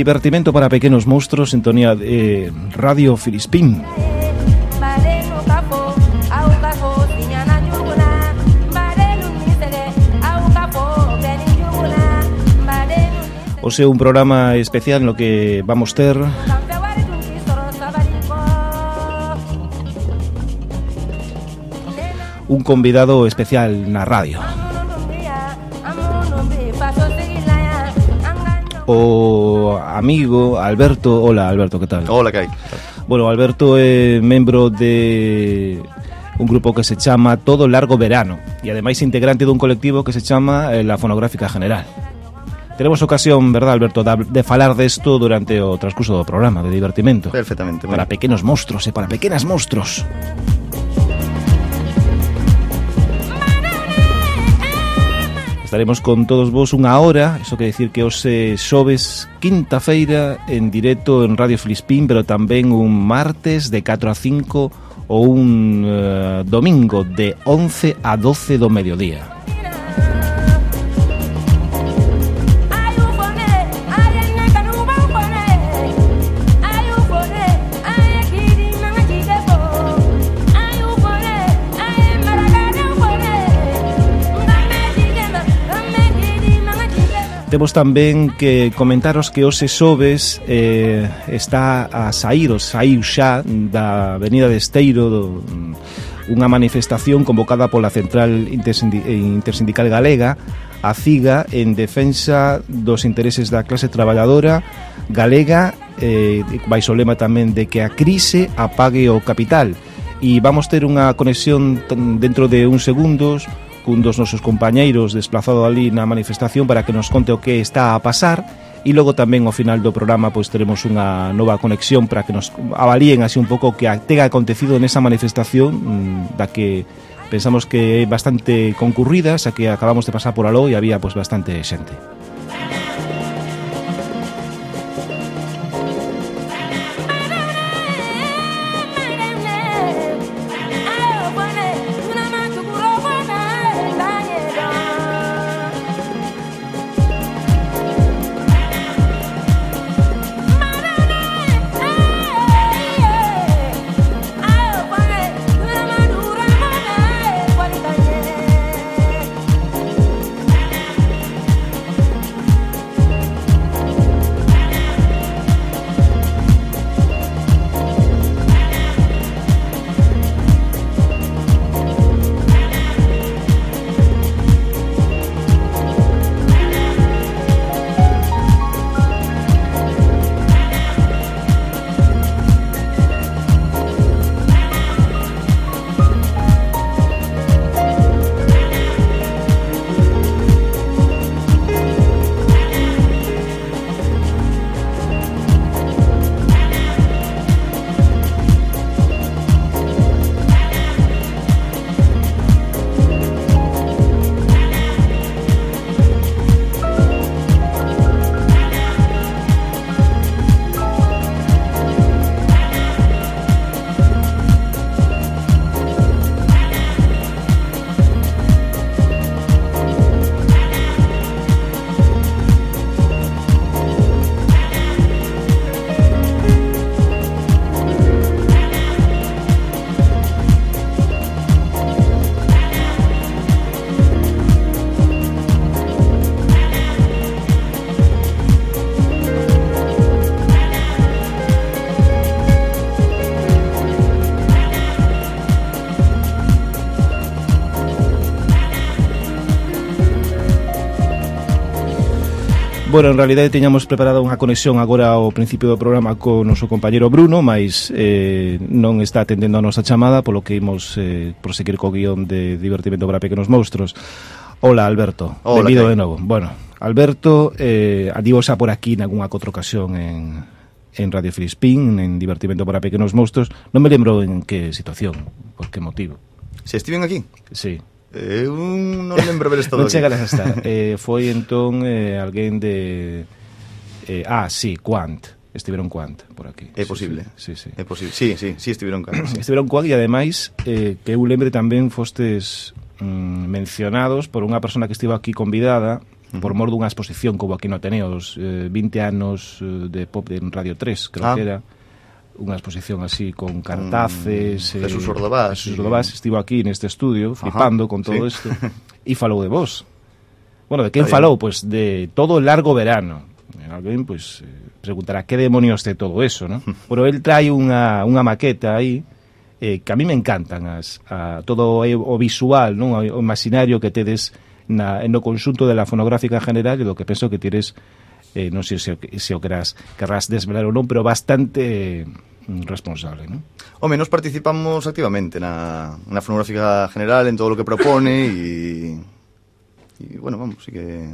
Divertimento para pequenos monstruos, sintonía de Radio Filispín. O sea, un programa especial no que vamos ter un convidado especial na radio. O amigo Alberto, hola Alberto, que tal? Hola, Kai. Bueno, Alberto é membro de un grupo que se chama Todo Largo Verano e ademais integrante dun colectivo que se chama eh, La Fonográfica General. Teremos ocasión, verdad, Alberto, de, de falar desto durante o transcurso do programa de divertimento. Perfectamente. Para moi. pequenos monstruos e para pequenas monstruos. Estaremos con todos vos unha hora, iso que decir que hoxe xoves quinta feira en directo en Radio Filispín, pero tamén un martes de 4 a 5 ou un uh, domingo de 11 a 12 do mediodía. vos tamén que comentaros que hoxe Sobes eh, está a sair, o saiu xa da Avenida de Esteiro do, unha manifestación convocada pola Central Intersindical Galega a CIGA en defensa dos intereses da clase traballadora galega eh, baixo lema tamén de que a crise apague o capital. E vamos ter unha conexión dentro de uns segundos cun dos nosos compañeiros desplazado ali na manifestación para que nos conte o que está a pasar e logo tamén ao final do programa pois teremos unha nova conexión para que nos avalíen así un pouco o que tenga acontecido nesa manifestación mm, da que pensamos que é bastante concurrida, xa que acabamos de pasar por aló e había pois bastante xente. Bueno, en realidade teñamos preparada unha conexión agora ao principio do programa co noso compañeiro Bruno, mas eh, non está atendendo a nosa chamada, polo que imos eh, proseguir co guión de Divertimento para Pequenos Monstros. Hola, Alberto. Hola, Benvido de novo. Bueno, Alberto, eh, adivosa por aquí en algunha outra ocasión en, en Radio Filispín, en Divertimento para Pequenos Monstros. Non me lembro en que situación, por que motivo. Se estiven aquí? Sí. Eu non lembro haber estado non aquí. a estar. eh, foi entón eh, alguén de... Eh, ah, sí, Quant. Estiveron Quant por aquí. É posible. Sí, sí. sí. É posible. Sí, sí, sí, estiveron Quant. Sí. Estiveron Quant e ademais eh, que eu lembre tamén fostes mm, mencionados por unha persona que estivo aquí convidada por mor dunha exposición como aquí no Ateneo, os eh, 20 anos eh, de pop en Radio 3, creo ah. que era unha exposición así con cartaces... Mm, Jesús Ordovás. Jesús Ordovás estivo aquí neste estudio, flipando Ajá, con todo isto, sí. e falou de vos. Bueno, de quen falou? Pois pues de todo o largo verano. Alguén, pois, pues, eh, preguntará, que demonios de todo eso, ¿no? Pero el trae unha, unha maqueta aí, eh, que a mí me encantan as, a, todo o visual, non? o imaginario que tedes na, no conxunto de la fonográfica en general e do que penso que tires eh, non sei se, se o querás, querrás desvelar ou non, pero bastante responsable, non? Home, nos participamos activamente na, na fonográfica general en todo o que propone e... E, bueno, vamos, sí que...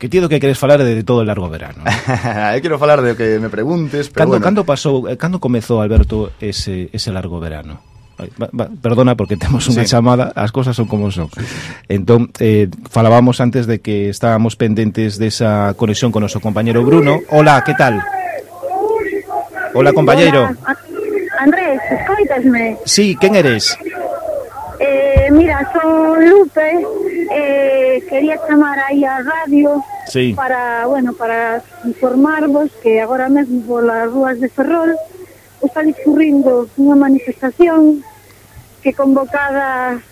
Que tido que queres falar de, todo o largo verano. Eu quero falar de que me preguntes, pero cando, bueno... cando pasou, eh, cando comezou Alberto ese, ese largo verano? Perdona porque temos unha Sí. chamada, as cosas son como son. Entón, eh, falábamos antes de que estábamos pendentes desa conexión con noso compañero Bruno. Hola, que tal? Hola, compañeiro. Hola, Andrés, escoitasme? Sí, quen eres? Eh, mira, son Lupe, eh, quería chamar aí a radio Sí. para, bueno, para informarvos que agora mesmo polas rúas de Ferrol está discurrindo unha manifestación que convocada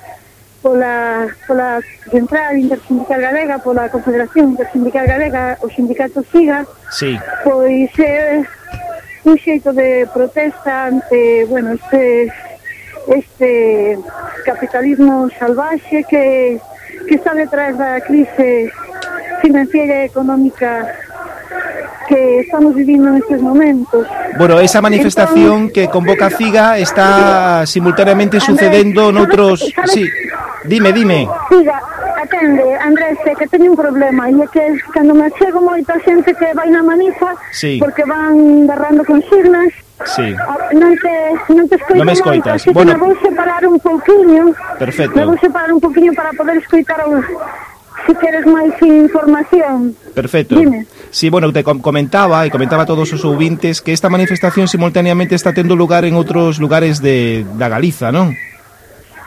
pola, pola Central Intersindical Galega, pola Confederación Intersindical Galega, o sindicato SIGA, Sí. pois é un xeito de protesta ante, bueno, este este capitalismo salvaxe que, que está detrás da crise financiera e económica que estamos vivindo nestes momentos. Bueno, esa manifestación que convoca CIGA está simultáneamente sucedendo noutros... Sí, dime, dime. Siga, atende, Andrés, que teño un problema e é que cando me chego moita xente que vai na manifa sí. porque van barrando consignas Sí. Ah, non te, non te escoito non me escoitas. Moito, bueno, me vou separar un pouquiño. Perfecto. Me vou separar un pouquiño para poder escoitar os, si queres máis información. Perfecto. Dime. Sí, bueno, te comentaba e comentaba a todos os ouvintes que esta manifestación simultaneamente está tendo lugar en outros lugares de, da Galiza, non? Sí,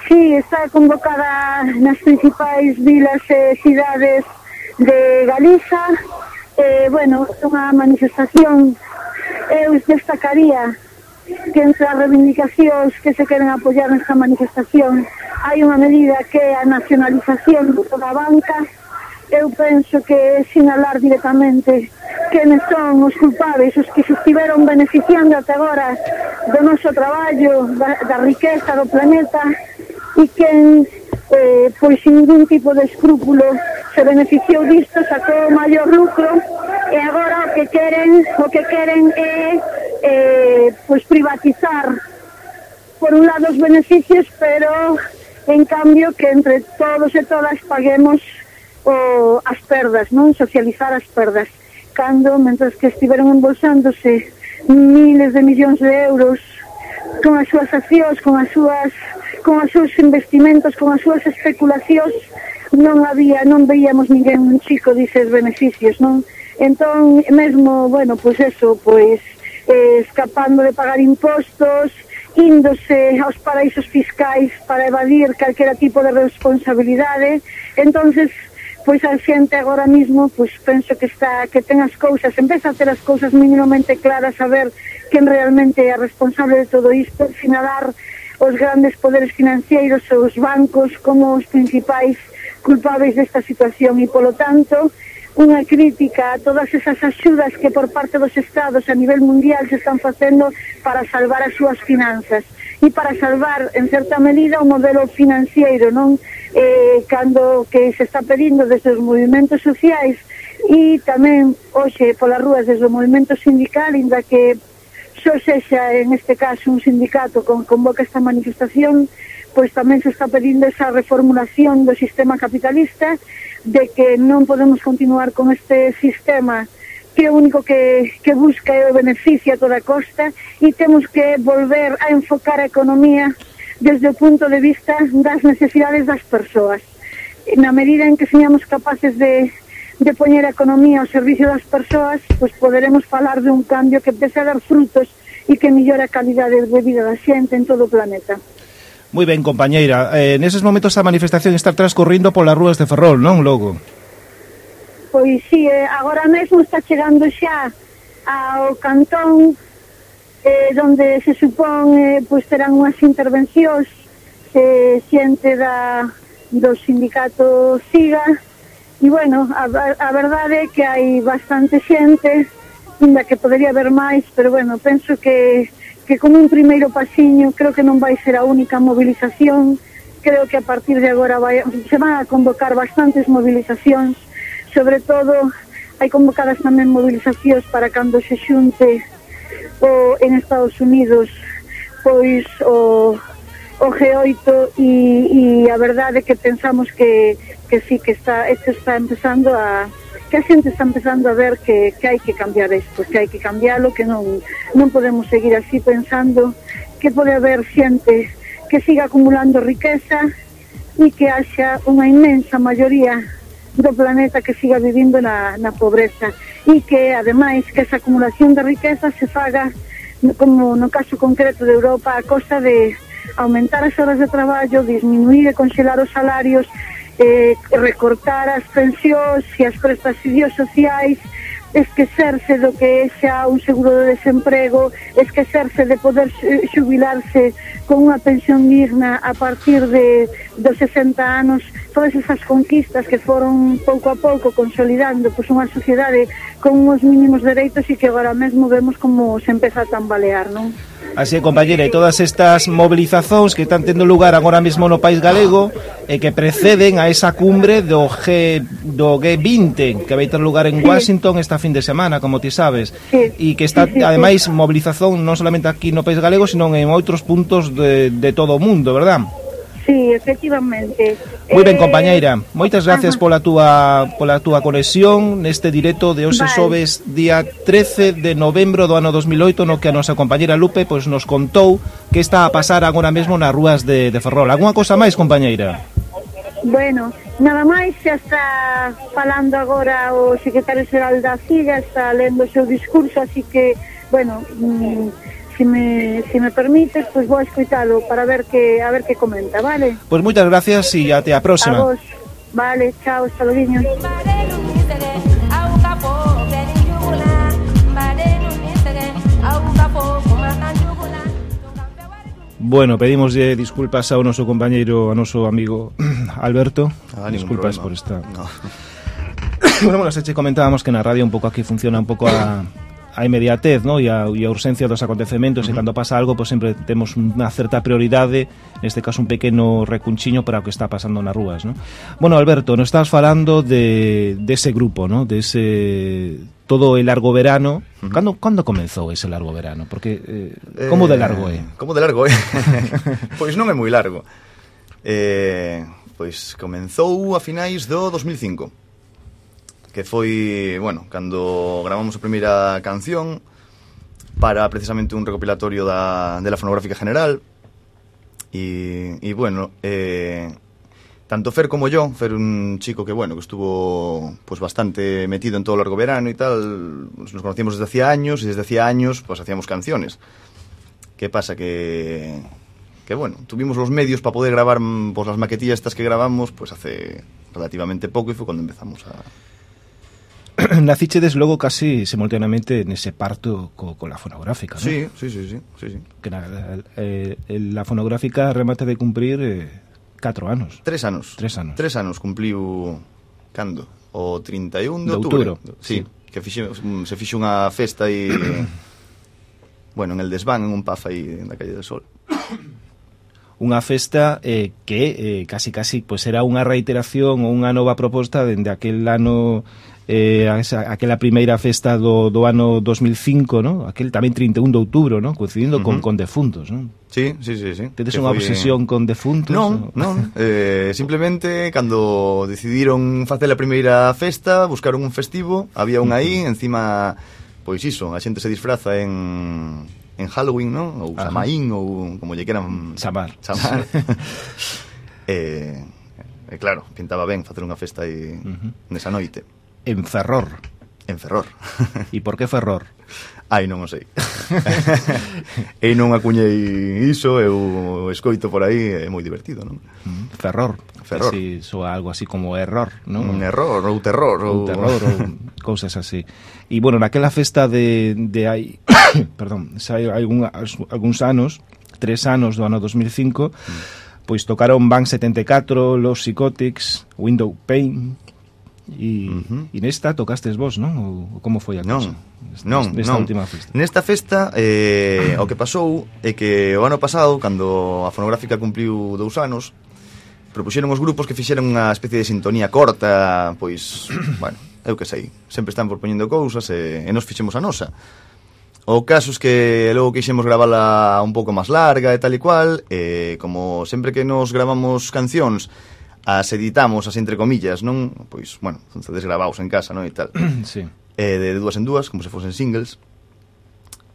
Sí, está convocada nas principais vilas e cidades de Galiza. Eh, bueno, é unha manifestación eu destacaría que entre as reivindicacións que se queren apoiar nesta manifestación hai unha medida que é a nacionalización da banca eu penso que é sinalar directamente quenes son os culpables, os que se estiveron beneficiando até agora do noso traballo, da, da riqueza do planeta, e quen eh, pois sin ningún tipo de escrúpulo se beneficiou disto, sacou o maior lucro. E agora o que queren o que queren é eh, pois privatizar por un lado os beneficios pero en cambio que entre todos e todas paguemos o, as perdas, non socializar as perdas. Cando, mentras que estiveron embolsándose miles de millóns de euros con as súas accións, con as súas con os seus investimentos, con as súas especulacións, non había, non veíamos ninguén un chico dices beneficios, non? Entón, mesmo, bueno, pois pues eso, pois, eh, escapando de pagar impostos, índose aos paraísos fiscais para evadir calquera tipo de responsabilidade, entonces pois a xente agora mismo pois penso que está que ten as cousas, empeza a ter as cousas mínimamente claras, a ver quen realmente é responsable de todo isto, sin a dar os grandes poderes financeiros os bancos como os principais culpables desta situación e, polo tanto, unha crítica a todas esas axudas que por parte dos estados a nivel mundial se están facendo para salvar as súas finanzas e para salvar, en certa medida, o modelo financiero, non? Eh, cando que se está pedindo desde os movimentos sociais e tamén, hoxe, polas rúas desde o movimento sindical, inda que só sexa en este caso un sindicato con convoca esta manifestación, pois tamén se está pedindo esa reformulación do sistema capitalista de que non podemos continuar con este sistema que o único que, que busca é o beneficio a toda costa e temos que volver a enfocar a economía desde o punto de vista das necesidades das persoas. Na medida en que seamos capaces de, de poñer a economía ao servicio das persoas, pois poderemos falar de un cambio que empece a dar frutos e que millora a calidade de vida da xente en todo o planeta. Moi ben, compañeira. Eh, neses momentos a manifestación está transcorrindo polas rúas de Ferrol, non, Logo? Pois sí, eh, agora mesmo está chegando xa ao cantón eh, donde se supón eh, pois terán unhas intervencións eh, xente da, do sindicato SIGA E bueno, a, a verdade é que hai bastante xente, ainda que podería haber máis, pero bueno, penso que que como un primeiro pasiño creo que non vai ser a única movilización. Creo que a partir de agora vai, se van a convocar bastantes movilizacións sobre todo hai convocadas tamén movilizacións para cando se xunte o, en Estados Unidos pois o, o G8 e, e a verdade é que pensamos que, que sí, que está, isto está empezando a que a xente está empezando a ver que, que hai que cambiar isto, que hai que cambiarlo, que non, non podemos seguir así pensando que pode haber xente que siga acumulando riqueza e que haxa unha inmensa maioría do planeta que siga vivindo na, na pobreza. E que, ademais, que esa acumulación de riqueza se faga, como no caso concreto de Europa, a costa de, aumentar as horas de traballo, disminuir e congelar os salarios, eh, recortar as pensións e as prestacións sociais, esquecerse do que é xa un seguro de desemprego, esquecerse de poder xubilarse con unha pensión digna a partir de dos 60 anos, todas esas conquistas que foron pouco a pouco consolidando pois, unha sociedade con uns mínimos dereitos e que agora mesmo vemos como se empeza a tambalear, non? Así é, compañera, e todas estas mobilizacións que están tendo lugar agora mesmo no país galego e que preceden a esa cumbre do, G, do G20 que vai ter lugar en Washington esta fin de semana, como ti sabes e que está, ademais, mobilización non solamente aquí no país galego, senón en outros puntos de, de todo o mundo, verdad? Sí, efectivamente. Moi ben, eh, compañeira. Moitas gracias pola túa pola túa conexión neste directo de Ose vale. Sobes día 13 de novembro do ano 2008 no que a nosa compañeira Lupe pois nos contou que está a pasar agora mesmo nas rúas de, de Ferrol. Alguna cosa máis, compañeira? Bueno, nada máis, xa está falando agora o secretario xeral da CIGA, está lendo o seu discurso, así que, bueno, mmm, si me, si me permites, pues vou a escuitalo para ver que a ver que comenta, vale? Pues moitas gracias e até a próxima. A vos. Vale, chao, saludiños. Bueno, pedimos disculpas ao noso compañeiro, ao noso amigo Alberto. Ah, disculpas por esta. No. bueno, bueno, se che comentábamos que na radio un pouco aquí funciona un pouco a a inmediatez ¿no? e, a, e a urxencia dos acontecementos uh -huh. e cando pasa algo, pois sempre temos unha certa prioridade, neste caso un pequeno recunchiño para o que está pasando nas rúas ¿no? Bueno, Alberto, nos estás falando de, de ese grupo, ¿no? de ese todo el largo verano. Uh -huh. ¿Cuándo, cando comenzou ese largo verano? Porque eh, como de eh, largo é? Eh, como de largo é? Eh? pois non é moi largo. Eh, pois comenzou a finais do 2005. Que foi, bueno, cando gravamos a primeira canción para precisamente un recopilatorio de la fonográfica general e, e bueno, eh, tanto Fer como yo, Fer un chico que, bueno, que estuvo pues bastante metido en todo el largo verano y tal, pues, nos conocíamos desde hacía años y desde hacía años pues hacíamos canciones. ¿Qué pasa? Que, que bueno, tuvimos los medios para poder grabar pues, las maquetillas estas que grabamos pues hace relativamente poco y fue cuando empezamos a, nacichedes logo casi simultaneamente nese parto co, co la fonográfica, non? Sí, sí, sí, sí, sí, sí. Que na, eh, la fonográfica remate de cumprir eh, 4 anos. Tres anos. Tres anos. Tres anos cumpliu cando? O 31 de, de outubro. Sí, sí, que fixe, mm, se fixe unha festa e... bueno, en el desván, en un paf aí na calle del Sol. Unha festa eh, que eh, casi casi pues era unha reiteración ou unha nova proposta dende aquel ano eh, esa, aquela primeira festa do, do ano 2005, no? aquel tamén 31 de outubro, no? coincidindo uh -huh. con, con defuntos. No? Sí, sí, sí, sí. Tedes unha foi... obsesión con defuntos? Non, no? non. eh, simplemente, cando decidiron facer a primeira festa, buscaron un festivo, había un aí, encima, pois iso, a xente se disfraza en, en Halloween, ¿no? Ou Ajá. Samaín, ou como lle queran... Chamar. Samar. eh, eh, claro, pintaba ben facer unha festa aí uh -huh. nesa noite en Ferror. En Ferror. E por que Ferror? Ai, non o sei. e non acuñei iso, eu escoito por aí, é moi divertido, non? Mm. Ferror. Ferror. Si soa algo así como error, non? Un error, ou terror. Ou, ou terror, ou cousas así. E, bueno, naquela festa de, de hai... perdón, hai algún, algúns anos, tres anos do ano 2005, mm. pois tocaron Van 74, Los Psychotics, Window Pain, E, uh -huh. e nesta tocastes vos, non? Ou como foi a cousa? Non, nesta, non, nesta non. última festa. Nesta festa, eh, o que pasou é que o ano pasado, cando a fonográfica cumpliu dous anos, propuxeron os grupos que fixeron unha especie de sintonía corta, pois, bueno, eu que sei, sempre están propoñendo cousas e, e nos fixemos a nosa. O caso é que logo quixemos gravala un pouco máis larga e tal e cual, e como sempre que nos gravamos cancións as editamos, as entre comillas, non? Pois, bueno, son desgravaos en casa, non? E tal. sí. Eh, de, de dúas en dúas, como se fosen singles.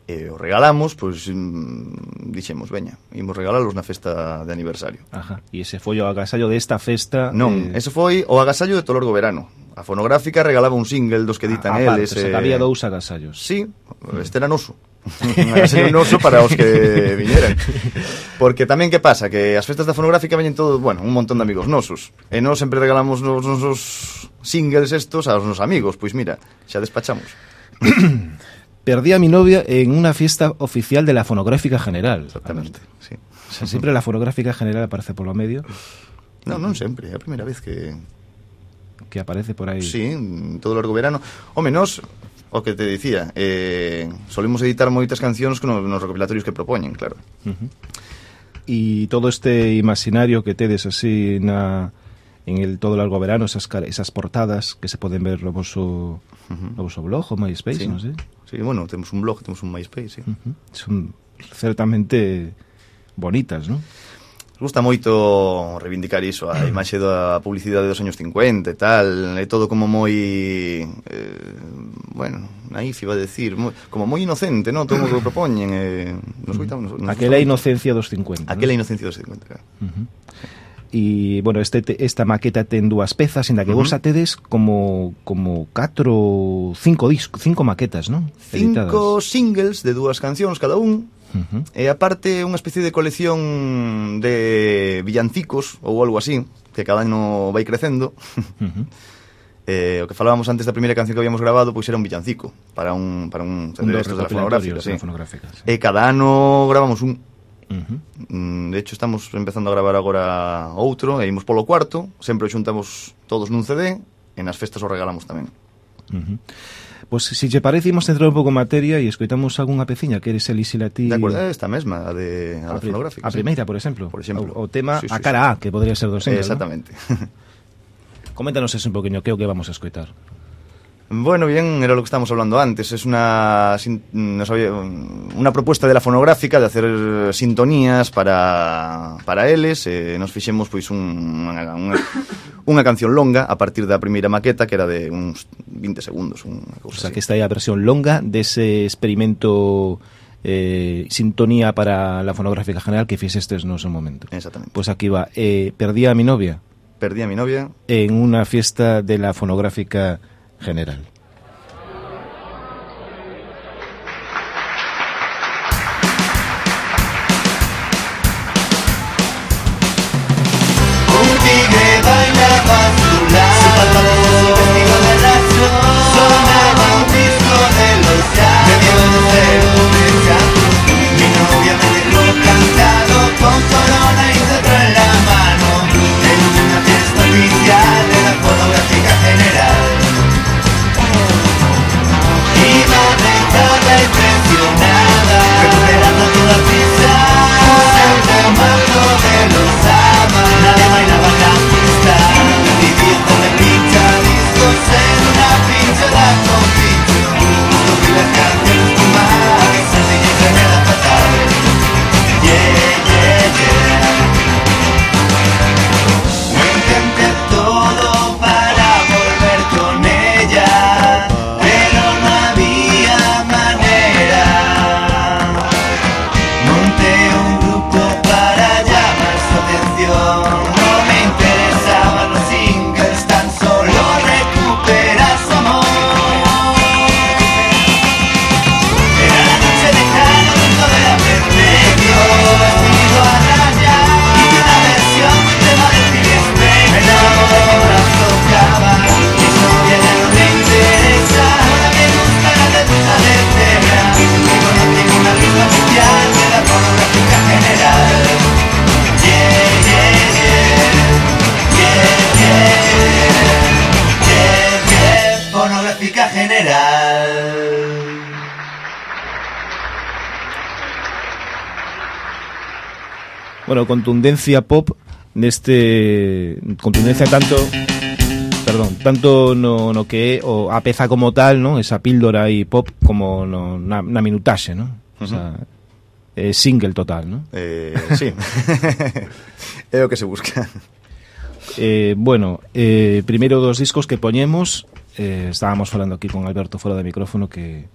E eh, o regalamos, pois, mm, dixemos, veña, imos regalalos na festa de aniversario. Ajá, e ese foi o agasallo desta festa... Non, eh... ese foi o agasallo de Tolorgo Verano. A fonográfica regalaba un single dos que editan ah, eles. Eh... Había dous agasallos. Sí, este era noso. un agasallo noso para os que viñeran. Porque tamén que pasa? Que as festas da fonográfica veñen todo, bueno, un montón de amigos nosos. E nós sempre regalamos nos nosos singles estos aos nosos amigos. Pois mira, xa despachamos. Perdí a mi novia en una fiesta oficial de la fonográfica general. Exactamente, sí. O sea, siempre la fonográfica general aparece por lo medio. No, non sempre, é a primeira vez que que aparece por aí. Sí, todo o largo verano. Home, nos, o que te dicía, eh, solemos editar moitas cancións nos, nos recopilatorios que propoñen, claro. Uh -huh. E todo este imaginario que tedes así na en el todo largo verano, esas, esas portadas que se poden ver no vosso, uh -huh. no vosso blog ou MySpace, sí. non sei? Sí, bueno, temos un blog, temos un MySpace, sí. Uh -huh. Son certamente bonitas, non? gusta moito reivindicar iso, a imaxe da publicidade dos anos 50 e tal, é todo como moi eh, bueno, naif iba a decir, moi, como moi inocente, non? Todo o que propoñen, eh, nos gusta, nos, nos Aquela inocencia dos 50. Aquela ¿no? inocencia dos 50. Claro. Uh -huh. E, bueno, este, esta maqueta ten dúas pezas en da que uh -huh. vos atedes como como 4 cinco discos, cinco maquetas, non? Cinco singles de dúas cancións cada un Uh -huh. E aparte unha especie de colección de villancicos ou algo así, que cada ano vai crecendo. Uh -huh. eh, o que falábamos antes da primeira canción que habíamos grabado, pois era un villancico para un para un, un de la fonográfica, sí. fonográfica sí. E cada ano gravamos un Uh -huh. Mm, de hecho, estamos empezando a gravar agora outro E imos polo cuarto Sempre o xuntamos todos nun CD E nas festas o regalamos tamén uh -huh. Pois pues, se si lle parece, imos entrar un pouco en materia e escoitamos algunha peciña que eres elixila ti... De acordo, esta mesma, a de a, a fonográfica. A primeira, por exemplo. Por exemplo. O, o tema sí, sí, a cara. A, que podría ser do single, eh, Exactamente. ¿no? Coméntanos eso un poquinho, que é o que vamos a escoitar. Bueno, bien, era lo que estábamos hablando antes. Es una, no sabía, una propuesta de la fonográfica de hacer sintonías para, para eles. Eh, nos fixemos pois un, unha, unha, unha canción longa a partir da primeira maqueta que era de uns 20 segundos. Unha cousa o sea, así. que esta é a versión longa dese experimento eh, sintonía para la fonográfica general que fixestes no seu momento. Exactamente. Pues aquí va. Eh, perdí a mi novia. Perdí a mi novia. En una fiesta de la fonográfica general. General. bueno, contundencia pop neste contundencia tanto perdón, tanto no, no que é o, a peza como tal, ¿no? Esa píldora aí pop como no, na, na minutaxe, ¿no? Uh -huh. O sea, é single total, ¿no? Eh, sí. é o que se busca. Eh, bueno, eh, primeiro dos discos que poñemos eh, estábamos falando aquí con Alberto fora de micrófono que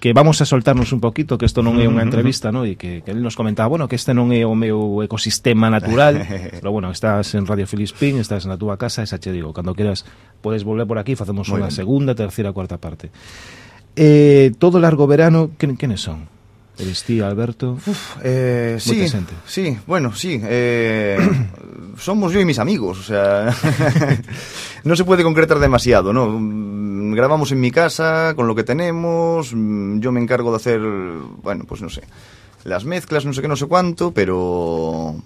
que vamos a soltarnos un poquito, que isto non é unha entrevista, no? E que, que ele nos comentaba, bueno, que este non é o meu ecosistema natural, pero bueno, estás en Radio Filispín, estás na túa casa, esa che digo, cando queras podes volver por aquí, facemos unha segunda, terceira, cuarta parte. Eh, todo largo verano, quen, quenes son? Eres Alberto? Eh, sí, xente. sí, bueno, sí. Eh, somos yo y mis amigos, o sea, no se puede concretar demasiado, ¿no? Grabamos en mi casa con lo que tenemos, yo me encargo de hacer, bueno, pues no sé, las mezclas, no sé qué, no sé cuánto, pero,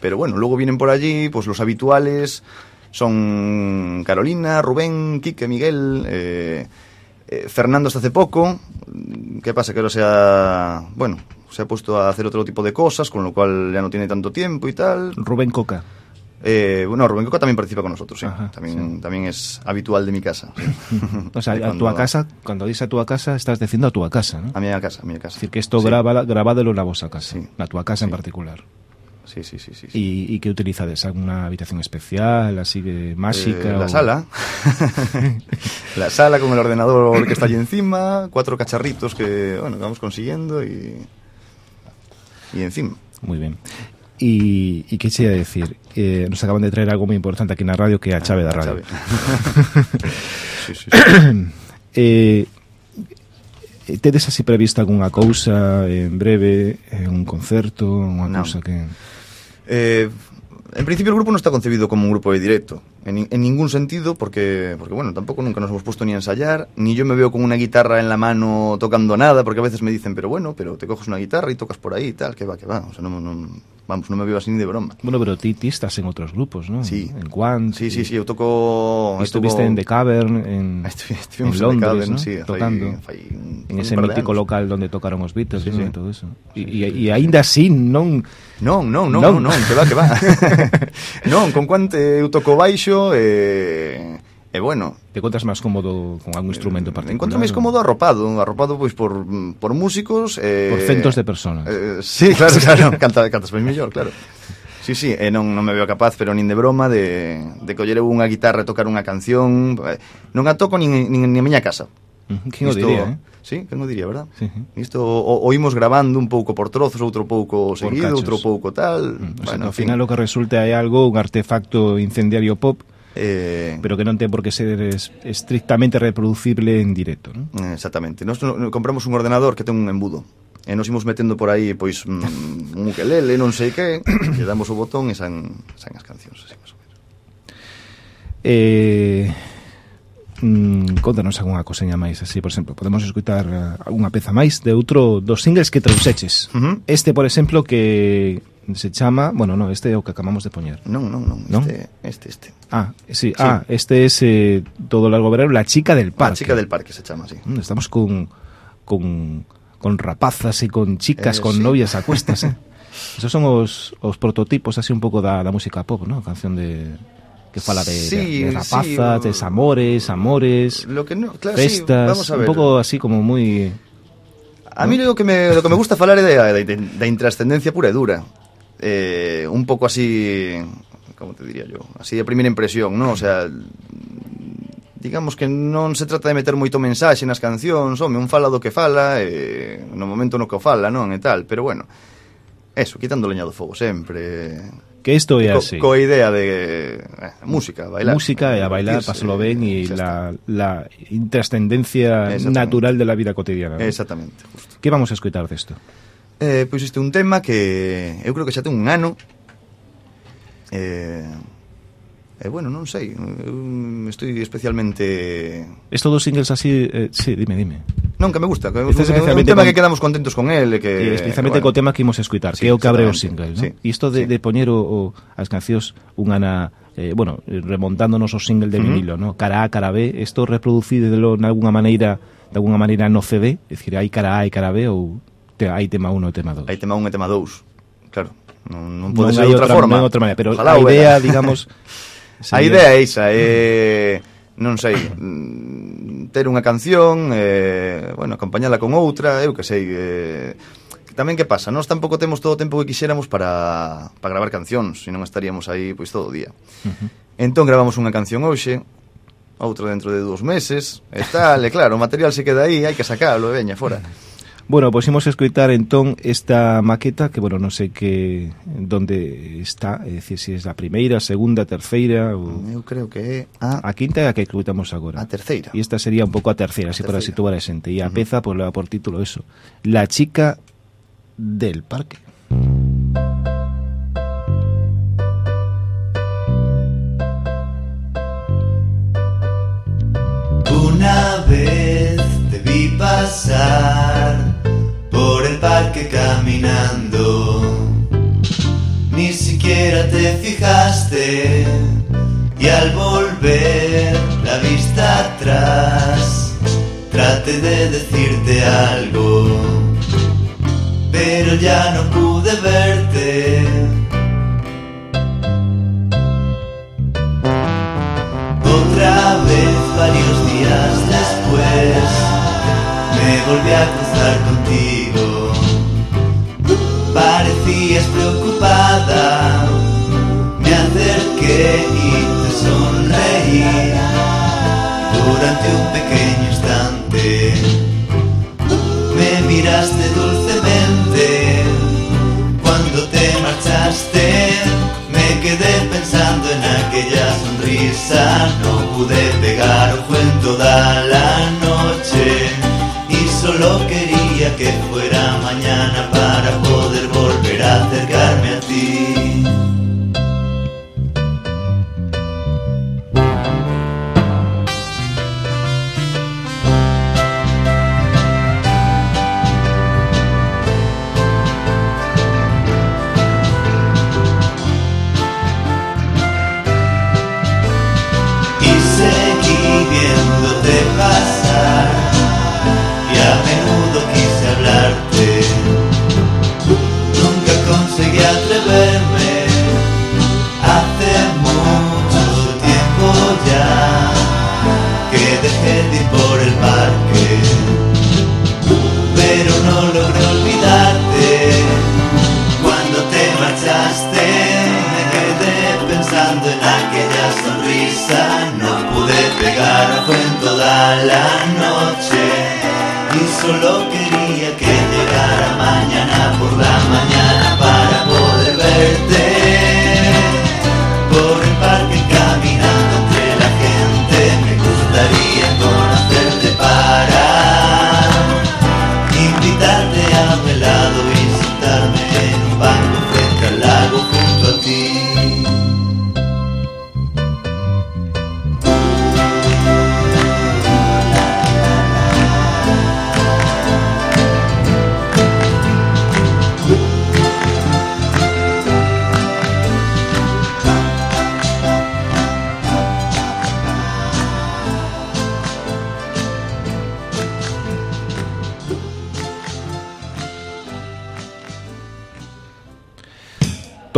pero bueno, luego vienen por allí, pues los habituales son Carolina, Rubén, Quique, Miguel, eh, eh, Fernando hasta hace poco. ¿Qué pasa? Que ahora se ha, bueno, se ha puesto a hacer otro tipo de cosas, con lo cual ya no tiene tanto tiempo y tal. Rubén Coca. Eh, bueno, Rubén Coca también participa con nosotros, sí. Ajá, también, también es habitual de mi casa. O sea, a cuando- túa casa, cando dices a túa casa, estás dicindo a túa casa, ¿no? A mi casa, a mi casa. Es decir, que esto Sí. graba, grabádelo na vosa casa, Sí. na túa casa en particular. Sí, sí, sí, sí. sí. ¿Y, y qué utilizades? ¿Alguna habitación especial, así de mágica? Eh, la o- sala. la sala con el ordenador que está allí encima, cuatro cacharritos que, bueno, que vamos consiguiendo y. Y encima. Muy bien. Y, y qué ia decir? Eh, nos acaban de traer algo moi importante aquí na radio que a da La radio. chave. sí, sí, sí. eh, tedes así prevista algunha cousa en breve, un concerto, unha cousa que... Eh, en principio el grupo no está concebido como un grupo de directo, en, en ningún sentido, porque, porque bueno, tampoco nunca nos hemos puesto ni a ensayar, ni yo me veo con una guitarra en la mano tocando nada, porque a veces me dicen, pero bueno, pero te coges una guitarra y tocas por ahí y tal, que va, que va, o sea, no, no- Vamos, non me veo así ni de broma. Bueno, pero ti, ti estás en outros grupos, non? Sí. En Quant. Sí, sí, sí, eu toco... Estuviste estuvo... en The Cavern, en, Estuve en Londres, en The Cavern, ¿no? sí, tocando. Fai, fai en ese mítico local onde tocaron os Beatles, sí, ¿no? sí. E todo eso. E sí, sí, aínda así non... Non, non, non, non, non, que va, que va. non, con Quant eu toco baixo, eh E bueno, te contas máis cómodo con algún instrumento particular? Encontro máis cómodo arropado, arropado pois por, por músicos eh, por centos de personas. Eh, sí, claro, claro, canta, cantas máis mellor, claro. Sí, sí, e non, non me veo capaz, pero nin de broma de, de coller unha guitarra e tocar unha canción eh, non a toco nin, nin, nin a miña casa Quen o diría, eh? Sí, quen o diría, verdad? Sí, sí. Isto o, o imos grabando un pouco por trozos, outro pouco seguido, outro pouco tal... Mm, bueno, o sea, ao final o que resulta é algo, un artefacto incendiario pop Eh, pero que non ten por que ser es, estrictamente reproducible en directo, ¿no? Exactamente. Nos no, compramos un ordenador que ten un embudo e nos imos metendo por aí pois mm, un ukelele, non sei que, e damos o botón e san, san as cancións, así máis ou menos. Eh, mm, contanos algunha coseña máis, así, por exemplo, podemos escutar eh, algunha peza máis de outro dos singles que trouxeches. Uh -huh. Este, por exemplo, que se chama, bueno, no, este é o que acabamos de poñer. Non, non, non, non? este, este, este. Ah, sí, sí. ah, este es eh, todo largo verano, La chica del parque. La chica del parque se chama, sí. Mm, estamos con con con rapazas e con chicas, eh, con sí. novias a cuestas, eh. Esos son os, os prototipos así un pouco da, da música pop, ¿no? Canción de que fala de, sí, de, de rapazas, sí, o... desamores, amores, lo que no, claro, festas, sí, vamos a ver. un pouco así como moi A mí lo que me, lo que me gusta falar é da, da, da intrascendencia pura e dura eh, un poco así, como te diría yo, así de primeira impresión, ¿no? O sea, digamos que non se trata de meter moito mensaxe nas cancións, home, un fala do que fala, e no momento no que o fala, non, e tal, pero bueno, eso, quitando leña do fogo sempre. Que isto é así. Co, idea de eh, música, bailar. Música e a bailar, pasalo ben eh, e la, la intrascendencia natural de la vida cotidiana. ¿no? Exactamente. Justo. Que vamos a escutar de? eh, pois este é un tema que eu creo que xa ten un ano eh, E eh, bueno, non sei, eu estou especialmente... Esto dos singles así, eh, sí, dime, dime. Non, que me gusta, que este é un tema con... que quedamos contentos con ele que, e Especialmente bueno. co tema que imos escutar, sí, que é o que abre o single ¿no? sí, Isto de, sí. de poñer o, o, as cancións unha na, eh, bueno, remontándonos ao single de vinilo, uh -huh. no? cara A, cara B Isto reproducidelo alguna maneira de alguna maneira no CD, é dicir, hai cara A e cara B ou te, hai tema 1 e tema 2. Hai tema 1 e tema 2, claro. Non, non pode non ser outra, outra forma. Non outra maneira, pero Ojalá a idea, vera. digamos... sería... A idea é esa, é... Eh non sei, mm, ter unha canción, eh, bueno, acompañala con outra, eu que sei, eh, tamén que pasa, nós tampouco temos todo o tempo que quixéramos para, para gravar cancións, senón estaríamos aí pois todo o día. Uh -huh. Entón gravamos unha canción hoxe, outra dentro de dous meses, e tal, e claro, o material se queda aí, hai que sacalo, e veña, fora. Uh -huh. Bueno, pois imos escoitar entón esta maqueta que, bueno, non sei que donde está, é dicir, se é a primeira, segunda, terceira ou... Eu creo que é a... A quinta é a que escoitamos agora. A terceira. E esta sería un pouco a terceira, así para situar a xente. E a uh -huh. peza, pois, leva por título eso. La chica del parque. Una vez te vi pasar parque caminando, ni siquiera te fijaste y al volver la vista atrás, trate de decirte algo pero ya no pude verte. Otra vez, varios días después, me volví a cruzar contigo. Parecías preocupada, me acerqué y te sonreí durante un pequeño instante. Me miraste dulcemente cuando te marchaste. Me quedé pensando en aquella sonrisa. No pude pegar ojo en toda la noche y solo quería que fuera mañana para poder volver a acercarme a ti.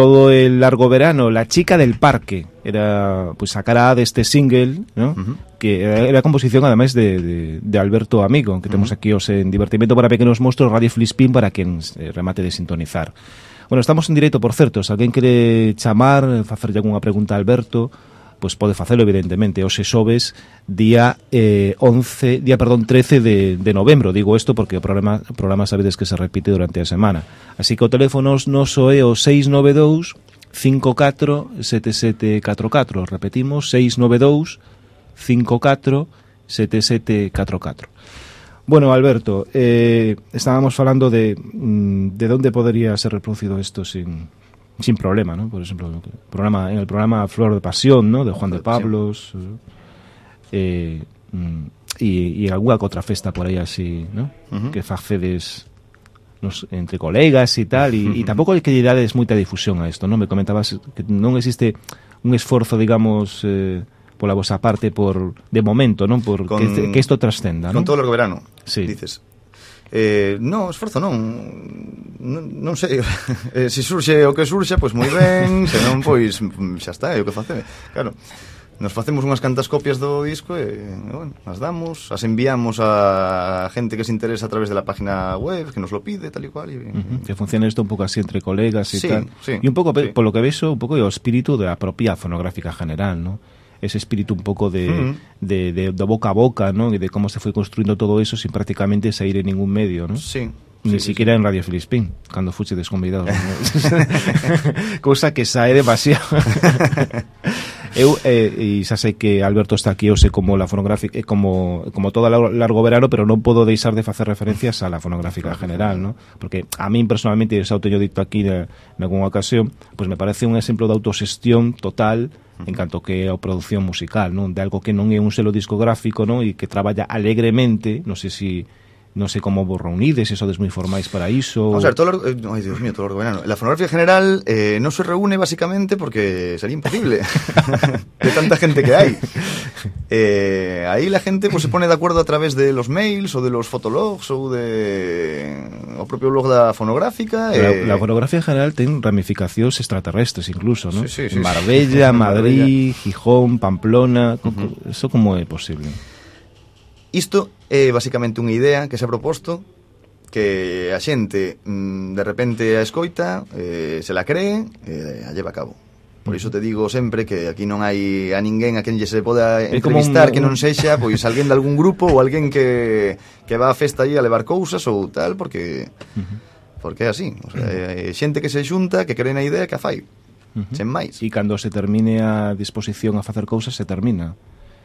Todo el largo verano, La chica del parque, era pues a cara de este single, ¿no? Uh -huh. que era, composición además de, de, de Alberto Amigo, que uh -huh. temos aquí os en Divertimento para Pequenos Monstruos, Radio Flispín para quen eh, remate de sintonizar. Bueno, estamos en directo, por certo, se alguén quere chamar, facerlle alguna pregunta a Alberto, pois pode facelo evidentemente, hoxe xoves día eh, 11, día perdón, 13 de, de novembro. Digo isto porque o programa, o programa sabedes que se repite durante a semana. Así que o teléfono noso é o 692 54 7744, repetimos 692 54 7744. Bueno, Alberto, eh, estábamos falando de, mm, de onde podería ser reproducido isto sin, sin problema, ¿no? Por ejemplo, el programa, en el programa Flor de Pasión, ¿no? De Juan de Pablos, eh, mm, y, y alguna otra festa por ahí así, ¿no? Uh -huh. Que facedes nos, entre colegas y tal, y, uh -huh. y tampouco hai que dades moita difusión a isto, ¿no? Me comentabas que non existe un esforzo, digamos, eh, pola vosa parte por de momento, non? Por Con- que, que isto trascenda, non? Con todo o largo verano, Sí. dices. Eh, non, esforzo non Non, non sei eh, Se surxe o que surxe, pois moi ben Se non, pois xa está, é o que faceme Claro, nos facemos unhas cantas copias do disco E, bueno, as damos As enviamos a gente que se interesa a través de la página web Que nos lo pide, tal e cual e, uh -huh. Que funciona isto un pouco así entre colegas e sí, tal sí, E un pouco, sí. polo que vexo, un pouco o espírito da propia fonográfica general, non? Ese espírito un pouco de, de, de, de boca a boca, ¿no? E de como se foi construindo todo eso sin prácticamente sair en ningún medio, ¿no? Sí, Ni sí, siquiera en Radio Filispín, cando fuche desconvidado. Cousa que sae demasiado. Eu eh, e xa sei que Alberto está aquí, eu sei como la fonográfica eh, como como todo largo verano, pero non podo deixar de facer referencias a la fonográfica general, ¿no? Porque a min personalmente, xa o teño dito aquí de, en algunha ocasión, pois pues me parece un exemplo de autoxestión total en canto que a produción musical, non? De algo que non é un selo discográfico, non? E que traballa alegremente, non sei se si non sei como vos sodes moi formais para iso. Vamos a ver, todo lo, eh, ay, Dios mío, todo lo. La fonografía general eh, no se reúne básicamente porque sería imposible de tanta gente que hay. Eh, ahí la gente pues se pone de acuerdo a través de los mails o de los fotologs ou de o propio blog da fonográfica. La, eh, la fonografía en general ten ramificacións extraterrestres incluso, ¿no? Sí, sí, sí, Marbella. Madrid, Gijón, Pamplona, eso como é posible? Isto É basicamente unha idea que se ha proposto que a xente mm, de repente a escoita, eh, se la cree e eh, a lleva a cabo. Por iso te digo sempre que aquí non hai a ninguén a quen lle se poda entrevistar un... que non sexa pois alguén de algún grupo ou alguén que, que va a festa aí a levar cousas ou tal, porque uh -huh. porque é así, o sea, é xente que se xunta, que cree na idea que a fai. Uh -huh. Sen máis. E cando se termine a disposición a facer cousas, se termina.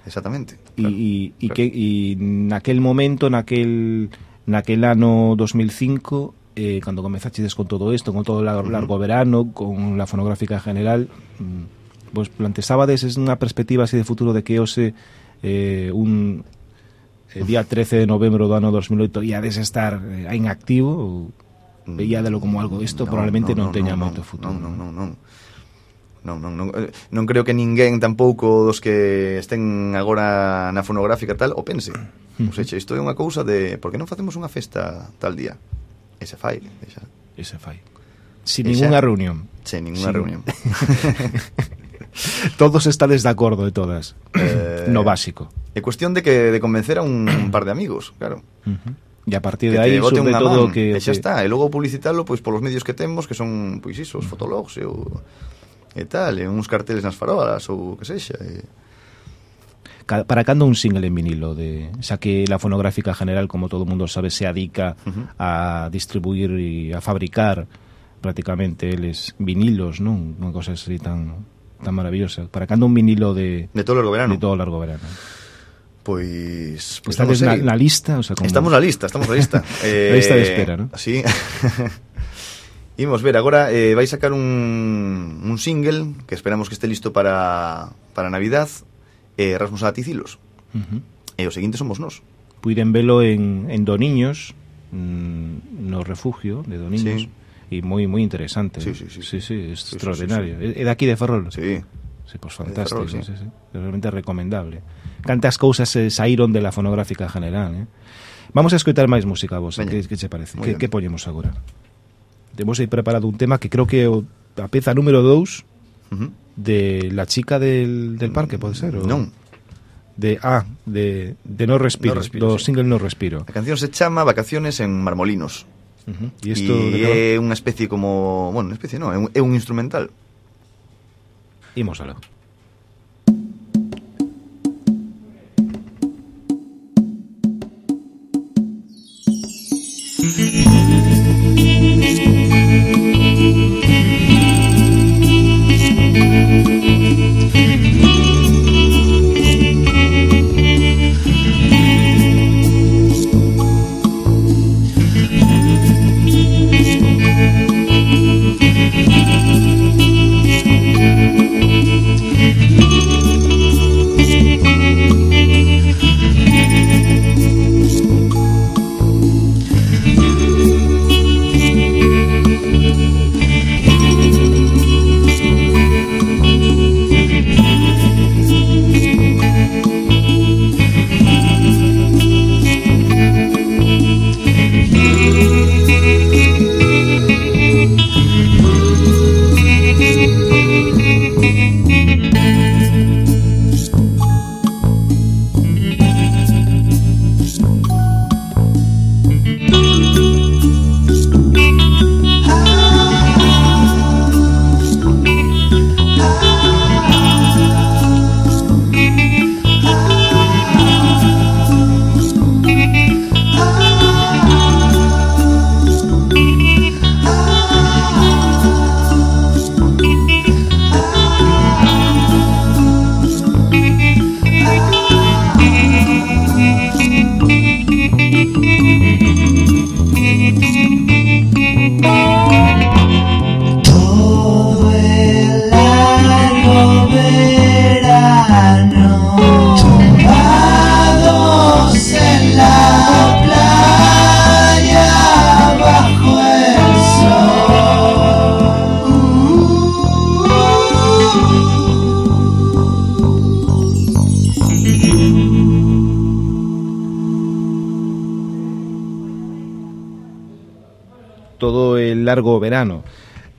Exactamente. E, claro. e, e, Claro. que, e naquel momento, naquel, naquel ano 2005, eh, cando comezaches con todo isto, con todo o largo, largo verano, con la fonográfica general, mm, pues plantexabades unha perspectiva así de futuro de que ose eh, un eh, día 13 de novembro do ano 2008 iades estar eh, en activo ou veíadelo como algo isto No, probablemente no, non no, teña no, moito no, futuro. Non, non, non, non. non, non, non, eh, non creo que ninguén tampouco dos que estén agora na fonográfica tal o pense. Mm. Pois isto é unha cousa de por que non facemos unha festa tal día? E se fai, e xa. E se fai. Sin e ninguna reunión. Sen ninguna sí. reunión. Todos estades de acordo de todas. Eh, no básico. É cuestión de que de convencer a un, un par de amigos, claro. Uh -huh. E a partir de aí, sobre todo man, que... E xa está, e logo publicitarlo pois, polos medios que temos, que son, pois iso, os fotologs e o e tal, e uns carteles nas farolas ou o que sexa. E... Para cando un single en vinilo? De, xa que la fonográfica general, como todo mundo sabe, se adica uh -huh. a distribuir e a fabricar prácticamente eles vinilos, non? Unha cosa así tan, tan maravillosa. Para cando un vinilo de... De todo o largo verano. De todo o largo verano. Pois... pois pues na, na lista? O sea, como... Estamos na lista, estamos na lista. eh, na lista de espera, non? Eh, sí. Imos ver, agora eh, vai sacar un, un single que esperamos que este listo para, para Navidad, eh, Erasmus a Ticilos. Ujú. E o seguinte somos nós. Puiden velo en, en Doniños, mm, no refugio de Doniños, Sí. e moi moi interesante. Sí, ¿eh? sí, sí. sí, sí, es Sí, sí, extraordinario. É de aquí de Ferrol? Sí. Sí, pues fantástico, Ferrol, sí. sí. Sí, realmente recomendable. Cantas cousas se saíron de la fonográfica general, eh? Vamos a escoitar máis música vos, que, que che parece? Moi Que, ben. que poñemos agora? temos aí preparado un tema que creo que o, a peza número 2 uh -huh. de la chica del, del parque, pode ser? O... Non, de ah, de, de No Respiro, no respiro do sí. single No Respiro. A canción se chama Vacaciones en Marmolinos. Uh -huh. E isto é unha especie como, bueno, unha especie non, é un, é un instrumental. Imos aló.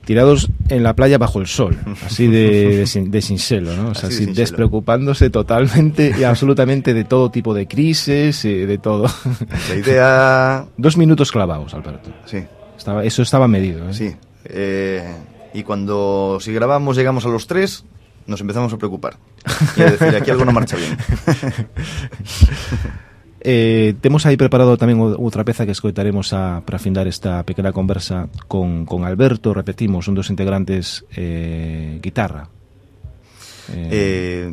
Tirados en la playa bajo el sol, así de, de, sin- de sincero, ¿no? O sea, Así de despreocupándose totalmente y absolutamente de todo tipo de crisis, y de todo. La idea... Dos minutos clavados, Alberto. Sí, Estaba, eso estaba medido, ¿eh? sí. Eh, y cuando si grabamos llegamos a los tres, nos empezamos a preocupar. Y a decir, aquí algo no marcha bien. Eh, temos aí preparado tamén outra peza que escoitaremos a, para afindar esta pequena conversa con, con Alberto, repetimos, un dos integrantes eh, guitarra. Eh, eh,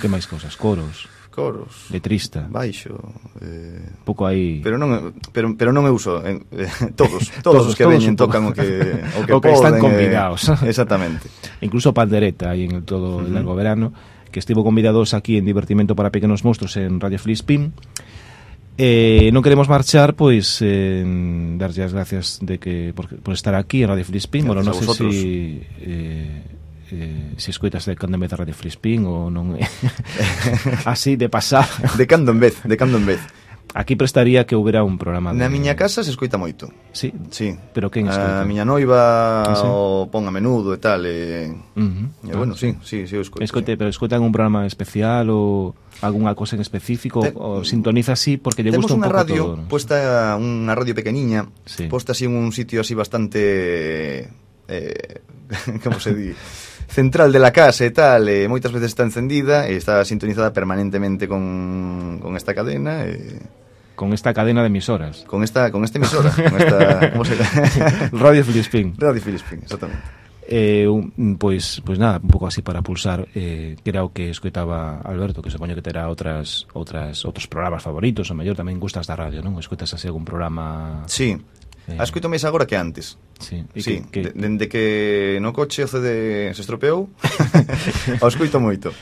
que máis cousas? Coros? Coros. Letrista. Baixo. Eh, pouco aí. Pero non pero, pero non me uso eh, todos, todos, todos os que todos veñen tocan o que o que, o que poden, están convidados. Eh, exactamente. Incluso pandereta aí en el todo uh -huh. el largo verano que estivo convidados aquí en Divertimento para Pequenos Monstruos en Radio Flispin Eh, non queremos marchar, pois eh, darlle as gracias de que por, por estar aquí en Radio Flispín. Bueno, non sei se si, eh, eh, se si escoitas de cando en vez a Radio Flispín ou non así de pasar. De cando en vez, de cando en vez. Aquí prestaría que houbera un programa de... Na miña casa se escoita moito. Sí? Sí. Pero quen escoita? A miña noiva ah, sí? o pon a menudo e tal. E, uh -huh. e bueno, sí, sí, sí, escoito. Escoite, sí. pero escoitan un programa especial ou... algunha cosa en específico Te- o sintoniza así porque Temos gusta un unha pouco radio todo, ¿no? puesta unha radio pequeniña, Sí. posta así en un sitio así bastante eh, como se di central de la casa e tal, e moitas veces está encendida e está sintonizada permanentemente con, con esta cadena e con esta cadena de emisoras. con esta con esta emisora, con esta como se Radio Filispín. Radio Filispín, exactamente. eh, un, mm, pois, pois nada, un pouco así para pulsar eh, que era o que escoitaba Alberto que supoño que terá outras, outras outros programas favoritos, o mellor tamén gustas da radio non? escoitas así algún programa Sí, eh... a escoito máis agora que antes. Sí, e sí que, que... dende de que no coche o CD se estropeou o escoito moito.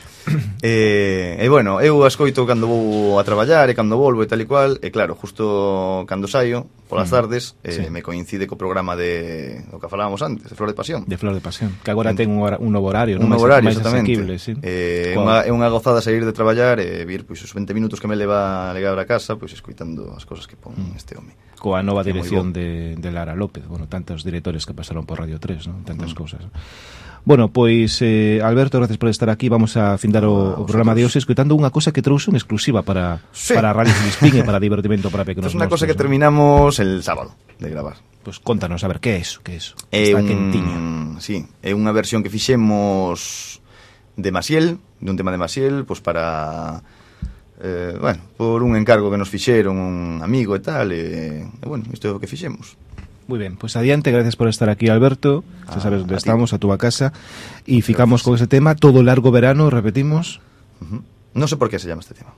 E, e bueno, eu a escoito cando vou a traballar e cando volvo e tal e cual e claro, justo cando saio polas tardes, eh, sí. me coincide co programa de o que falábamos antes, de Flor de Pasión. De Flor de Pasión, que agora ten un, hora, un novo horario, un novo horario, máis asequible, sí. Eh, unha, é unha gozada sair de traballar e eh, vir pois os 20 minutos que me leva a legar a casa, pois escoitando as cousas que pon mm. este home. Coa nova dirección de, de Lara López, bueno, tantos directores que pasaron por Radio 3, ¿no? tantas mm. cousas. Bueno, pois, eh, Alberto, gracias por estar aquí. Vamos a findar o, ah, o programa de hoxe Escoitando unha cosa que trouxe en exclusiva para, sí. para Radio Filispín e para Divertimento para Pequenos Es unha cosa que terminamos el sábado de gravar. Pois pues contanos, a ver, que é iso? Que é iso? É eh, Está un... quentiño. Sí, eh, é unha versión que fixemos de Maciel, de un tema de Maciel, pois pues para eh, bueno, por un encargo que nos fixeron un amigo e tal, e, e bueno, isto é o que fixemos. Muy bien, pues adiante, gracias por estar aquí, Alberto. Ya Ah, sabes dónde a ti. estamos, a tu casa. Y ficamos con ese tema todo largo verano, repetimos. Non sei por qué se llama este tema.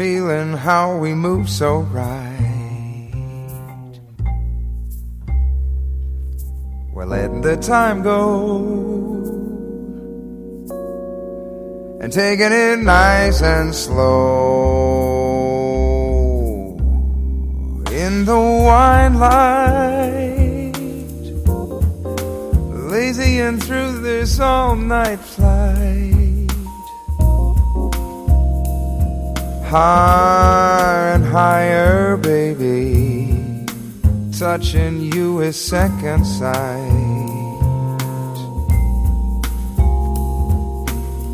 Feeling how we move so right. We're letting the time go and taking it nice and slow in the wine light, lazying through this all night flight. Higher and higher, baby, touching you is second sight.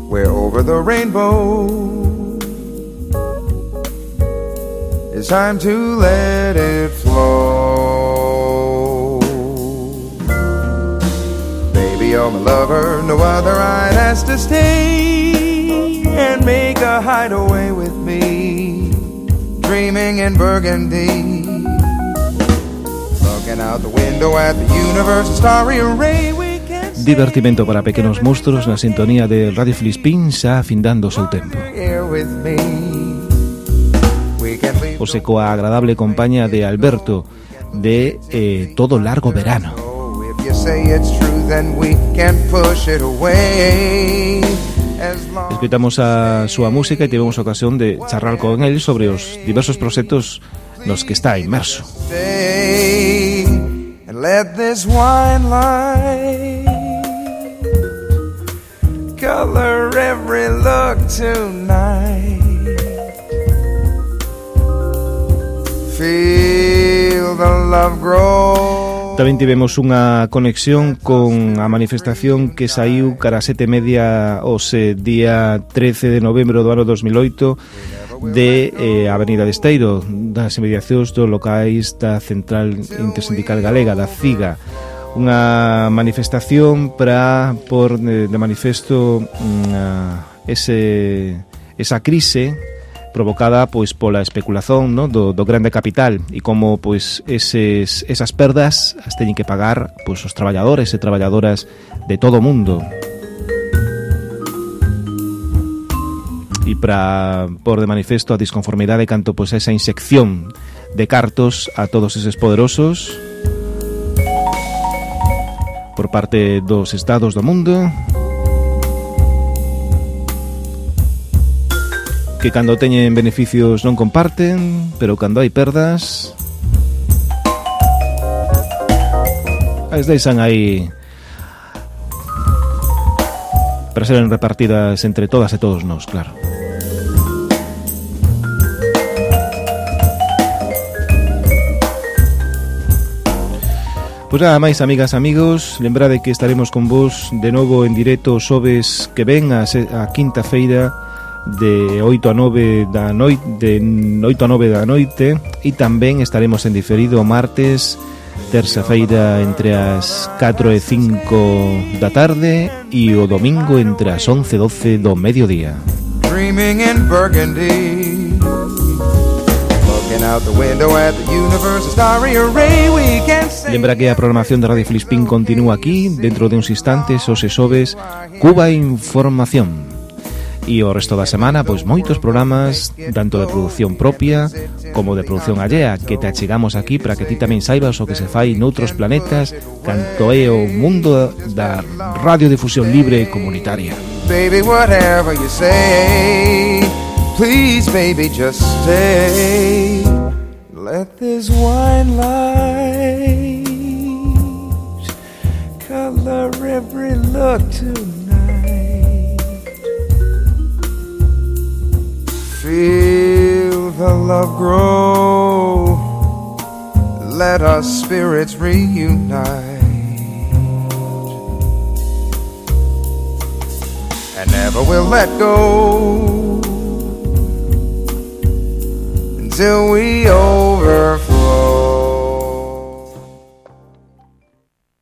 We're over the rainbow. It's time to let it flow. Baby, you're my lover, no other I'd ask to stay and make a hideaway with me. Dreaming in Burgundy. Looking out the window at the universe, starry array. We can see Divertimento para pequenos monstruos na sintonía de Radio Filispín xa afindando o seu tempo. Ose coa agradable compañía de Alberto de eh, Todo Largo Verano. If you say it's true, then we can push it away. As long Escritamos a súa música e tivemos ocasión de charlar con el sobre os diversos proxectos nos que está inmerso. color every look tonight. Feel the love grow. Tamén tivemos unha conexión con a manifestación que saiu cara sete media ose día 13 de novembro do ano 2008 de eh, Avenida de Esteiro das inmediacións dos locais da Central Intersindical Galega da CIGA. Unha manifestación para por eh, de manifesto uh, ese esa crise provocada pois pola especulación no? do, do grande capital e como pois eses, esas perdas as teñen que pagar pois os traballadores e traballadoras de todo o mundo. E para por de manifesto a disconformidade canto pois esa insección de cartos a todos eses poderosos por parte dos estados do mundo. que cando teñen beneficios non comparten, pero cando hai perdas... As deixan aí para seren repartidas entre todas e todos nós, claro. Pois nada máis, amigas, amigos, lembrade que estaremos con vos de novo en directo xoves que ven a, a quinta feira de 8 a 9 da noite, de 8 a 9 da noite e tamén estaremos en diferido martes, terça feira entre as 4 e 5 da tarde e o domingo entre as 11 e 12 do mediodía. Dreaming in Burgundy. Lembra que a programación de Radio Filispín continúa aquí Dentro de uns instantes, os se sobes Cuba Información. E o resto da semana, pois moitos programas, tanto de produción propia como de produción allea, que te achegamos aquí para que ti tamén saibas o que se fai noutros planetas, canto é o mundo da radiodifusión libre e comunitaria. Baby, whatever you say, please, baby, just stay. Let this wine light color every look to me. Feel the love grow. Let our spirits reunite. and never will let go until we